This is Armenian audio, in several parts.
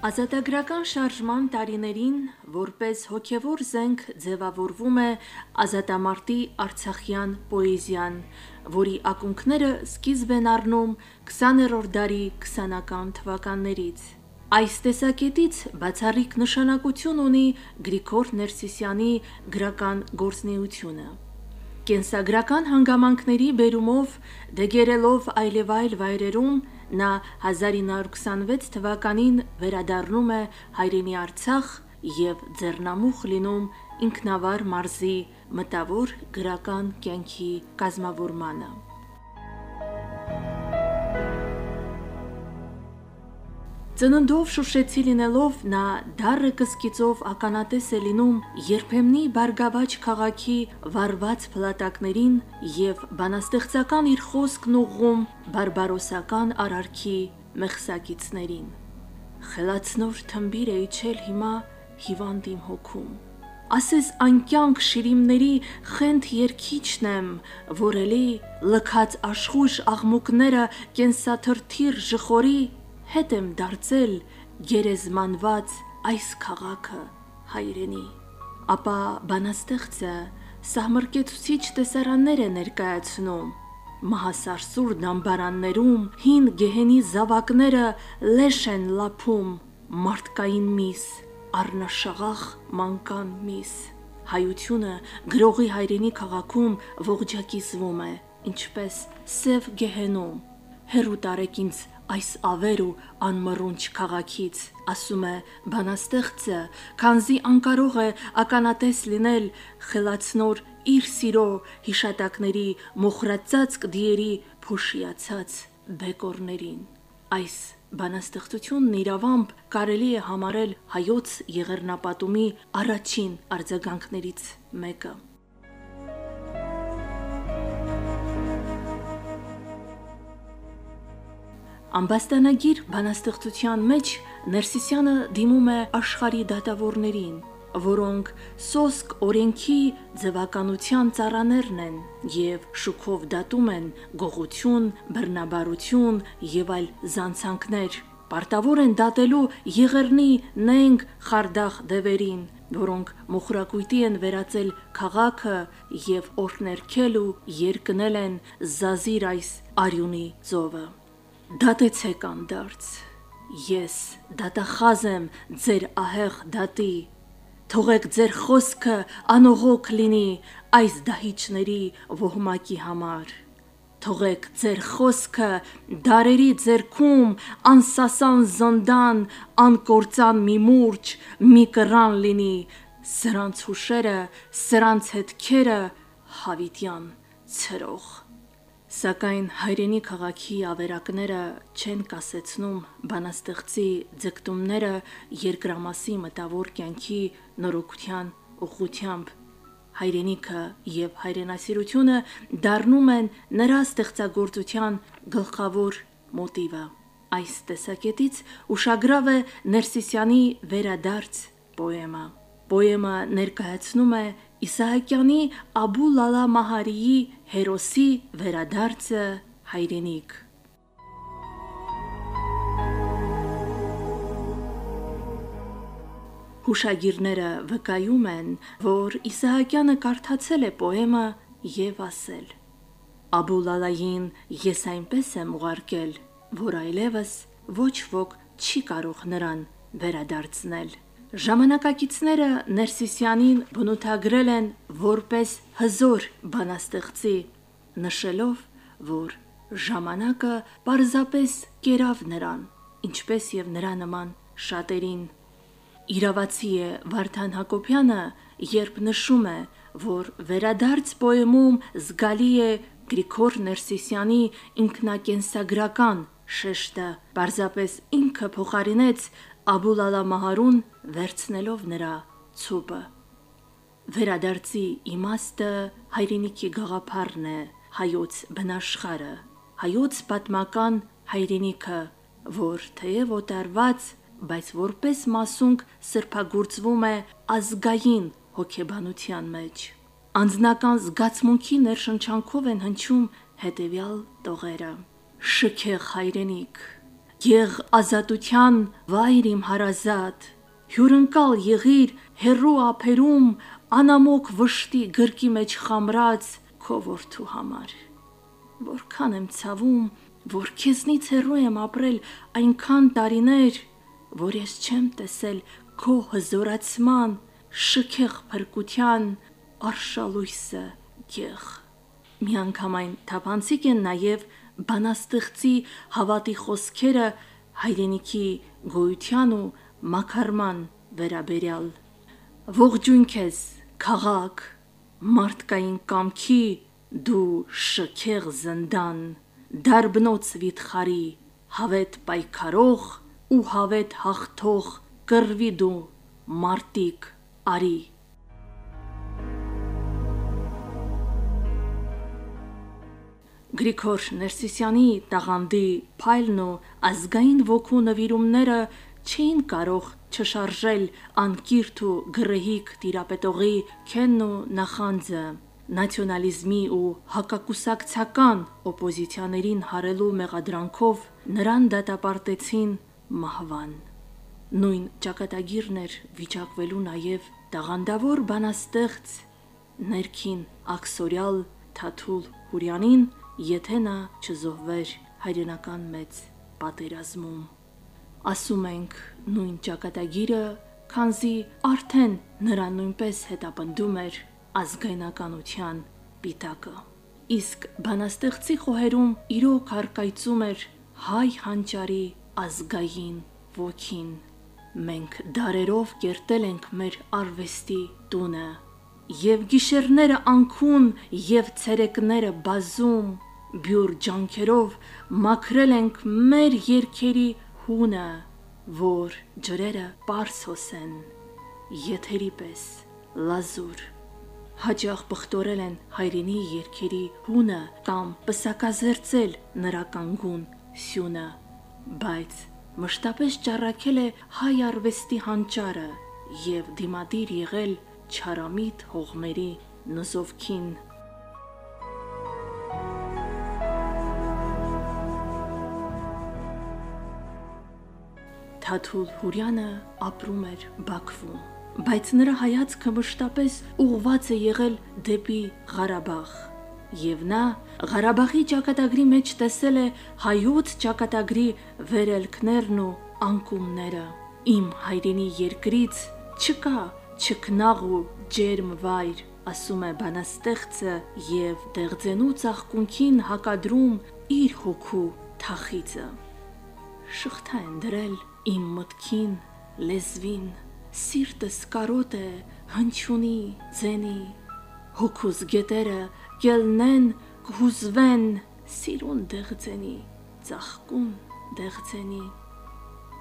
Ազատագրական շարժման տարիներին որպես հոգևոր զենք ձևավորվում է ազատամարտի արցախյան պոեզիան, որի ակունքները սկիզբ են առնում 20-րդ դարի քսանական թվականներից: Այս տեսակետից բացառիկ նշանակություն ունի Գրիգոր Ներսիսյանի գրական գործունեությունը: Կենսագրական հանգամանքների բերումով դեգերելով այլևայլ վայրերում նա 1926 թվականին վերադառնում է հայրենի Արցախ և ձեռնամուխ լինում ինքնավար մարզի մտավոր գրական կյանքի կազմավորմանը: Ծննդով շուշեցի լինելով նա դառը կսկիծով ականատես է լինում. Երբեմնի Բարգավաճ քաղաքի վառված փլատակներին և բանաստեղծական իր խոսքն ուղղում բարբարոսական արարքի մեղսակիցներին: «Խելացնոր թմբիր է իջել հիմա հիվանդ իմ հոգում: Ասես անկյանք շիրիմների խենթ երգիչն եմ, որ էլի լքած աշխույժ աղմուկները կենսաթրթիր ժխորի, հետ եմ դարձել գերեզմանված այս քաղաքը, հայրենի»: Ապա բանաստեղծը սահմռկեցուցիչ տեսարաններ է ներկայացնում. Մահասարսուռ դամբարաններում հին գեհենի զավակները լեշ են լափում, մարդկային միս, առնաշաղախ մանկան միս: Հայությունը գրողի հայրենի քաղաքում ողջակիզվում է, ինչպես սև գեհենում: «Հեռու տարեք ինձ այս ավեր ու անմռունչ քաղաքից», - ասում է բանաստեղծը, քանզի անկարող է ականատես լինել խելացնոր իր սիրո հիշատակների մոխրածածկ դիերի փոշիացած բեկորներին: Այս բանաստեղծությունն իրավամբ կարելի է համարել հայոց եղեռնապատումի առաջին արձագանքներից մեկը: «Ամբաստանագիր» բանաստեղծության մեջ Ներսիսյանը դիմում է աշխարհի դատավորներին, որոնք սոսկ օրենքի ձևականության ծառաներն են և շուքով դատում են գողություն, բռնաբարություն և այլ զանցանքներ, պարտավոր են դատելու եղեռնի նենգ խարդախ դևերին, որոնք մոխրակույտի են վերածել քաղաքը և օրհներգել ու երկնել են Զազիր այս արյունի ծովը: Դատեցեք անդարձ: Ես դատախազ եմ ձեր ահեղ դատի: Թողեք ձեր խոսքը անողոք լինի այս դահիճների ոհմակի համար: Թողեք ձեր խոսքը դարերի ձեռքում անսասան զնդան, անկործան մի մուրճ, մի կռան լինի: Սրանց հուշերը, սրանց հետքերը հավիտյան ցրող: Սակայն հայրենի քաղաքի ավերակները չեն կասեցնում բանաստեղծի ձգտումները երկրամասի մտավոր կյանքի նորոգության ուղղությամբ: Հայրենիքը և հայրենասիրությունը դառնում են նրա ստեղծագործության գլխավոր մոտիվը: Այս տեսակետից ուշագրավ է Ներսիսյանի «Վերադարձ» պոեմը: Պոեմը ներկայացնում է Իսահակյանի Աբու Լալա Մահարիի հերոսի վերադարձը հայրենիք: Հուշագիրները վկայում են, որ Իսահակյանը կարդացել է պոեմը և ասել. «Աբու Լալային ես այնպես եմ ուղարկել, որ այլևս ոչ ոք չի կարող նրան վերադարձնել»: Ժամանակակիցները Ներսիսյանին բնութագրել են որպես հզոր բանաստեղծի, նշելով, որ ժամանակը պարզապես կերավ նրան, ինչպես և նրա նման շատերին: Իրավացի է Վարդան Հակոբյանը, երբ նշում է, որ «Վերադարձ» պոեմում զգալի է Գրիգոր Ներսիսյանի ինքնակենսագրական շեշտը, պարզապես ինքը փոխարինեց Աբու Լալա Մահարուն վերցնելով նրա ցուպը: «Վերադարձի» իմաստը հայրենիքի գաղափարն է, հայոց բնաշխարհը, հայոց պատմական հայրենիքը, որ թեև օտարված, բայց որպես մասունք սրբագործվում է ազգային հոգեբանության մեջ: Անձնական զգացմունքի ներշնչանքով են հնչում հետևյալ տողերը. «Շքեղ հայրենիք, Գեղ ազատության վայր իմ հարազատ, հյուրընկալ եղիր հերրու ափերում անամոք վշտի գրկի մեջ խամրած քո որդու համար։ Որքան եմ ցավում, որ քեզնից հեռու եմ ապրել այնքան տարիներ, որ ես չեմ տեսել քո հզորացման, շքեղ փրկության արշալույսը գեղ։ Միանգամայն թափանցիկ են նաև բանաստեղծի հավատի խոսքերը հայրենիքի գոյության ու մակարման վերաբերյալ։ Ողջույն քեզ, քաղաք, մարդկային կամքի դու շքեղ զնդան, դարբնոց վիթխարի, հավետ պայքարող ու հավետ հաղթող կռվի դու մարտիկ արի։ Գրիգոր Ներսիսյանի տաղանդի փայլն ու ազգային ոգու նվիրումները չէին կարող չշարժել անկիրթ ու գռեհիկ տիրապետողի քենն ու նախանձը նացիոնալիզմի ու հակակուսակցական օպոզիցիաներին հարելու մեղադրանքով նրան դատապարտեցին մահվան։ Նույն ճակատագիրն էր վիճակվելու նաև տաղանդավոր բանաստեղծ ներքին աքսորյալ Թաթուլ Հուրյանին, եթե նա չզոհվեր հայրենական մեծ պատերազմում։ Ասում ենք նույն ճակատագիրը, քանզի արդեն նրան նույնպես հետապնդում էր ազգայնականության պիտակը։ Իսկ բանաստեղծի խոհերում իրոք արկայծում էր հայ հանճարի ազգային ոգին։ Մենք դարերով կերտել ենք մեր արվեստի տունը, եւ գիշերները անքուն եւ ցերեկները բազում բյուր ջանքերով մաքրել ենք մեր երկերի հունը, որ ջրերը པարս հոսեն, եթերի պես լազուր հաջող բխտորել են հայրենի երկերի հունը կամ պսակազերծել նրա կանգուն սյունը, բայց մշտապես ճառակել է հայ արվեստի հանճարը եւ դիմադիր եղել չարամիտ հողմերի նզովքին Թաթուլ Հուրյանը ապրում էր Բաքվում, բայց նրա հայացքը մշտապես ուղված է եղել դեպի Ղարաբաղ, եւ նա Ղարաբաղի ճակատագրի մեջ տեսել է հայոց ճակատագրի վերելքներն ու անկումները։ Իմ հայրենի երկրից չկա չքնաղ ու ջերմ վայր, ասում է բանաստեղծը եւ դեղձենու ծաղկունքին հակադրում իր հոգու թախիծը։ Շղթա են դրել Իմ մտքին, լեզվին, սիրտս կարոտ է, հնչունի, ձենի, հոգուս գետերը կելնեն, կհուզվեն, սիրուն դեղձենի, ծաղկուն դեղձենի։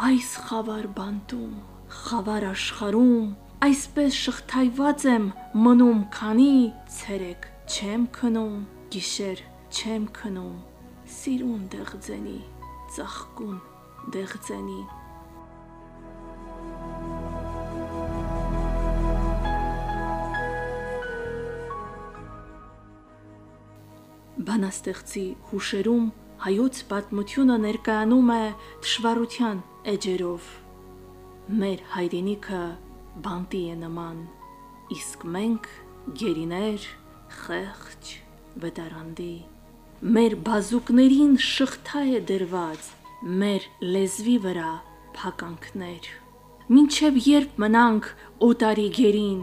Այս խավար բանտում, խավար աշխարում, այսպես շղթայված եմ մնում, քանի ցերեկ չեմ քնում, գիշեր չեմ քնում, սիրուն դեղձենի, ծաղկուն դեղձենի Բանաստեղծի հուշերում հայոց պատմությունը ներկայանում է դժվարության էջերով։ Մեր հայրենիքը բանտի է նման, իսկ մենք գերիներ, խեղճ, վտարանդի։ Մեր բազուկներին շղթա է դրված, մեր լեզվի վրա փականքներ։ Մինչև երբ մնանք օտարի գերին,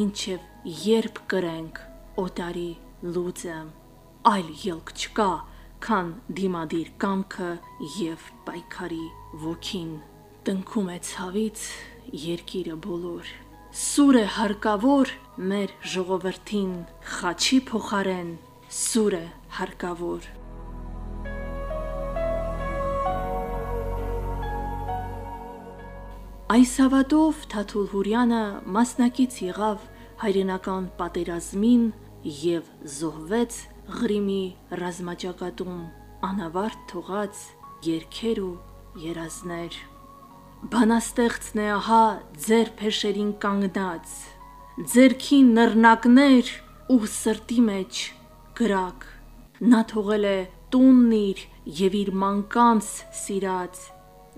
մինչև երբ կրենք օտարի լուծը այլ ելք չկա, քան դիմադիր կամքը եւ պայքարի ոգին։ Տնքում է ցավից երկիրը բոլոր։ Սուր է հարկավոր մեր ժողովրդին խաչի փոխարեն, սուր է հարկավոր։ Այս հավատով Թաթուլ Հուրյանը մասնակից եղավ հայրենական պատերազմին եւ զոհվեց Ղրիմի ռազմաճակատում անավարտ թողած երկեր ու երազներ։ Բանաստեղծն է ահա ձեր փեշերին կանգնած, ձերքին նռնակներ ու սրտի մեջ գրակ։ Նա թողել է տունն իր եւ իր մանկանց սիրած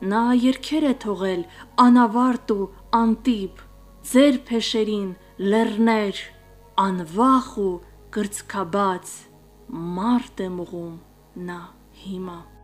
Նա երկեր է թողել անավարտ ու անտիպ, ձեր փեշերին լեռներ, անվախ ու կրծքաբաց մարդ է մղում նա հիմա: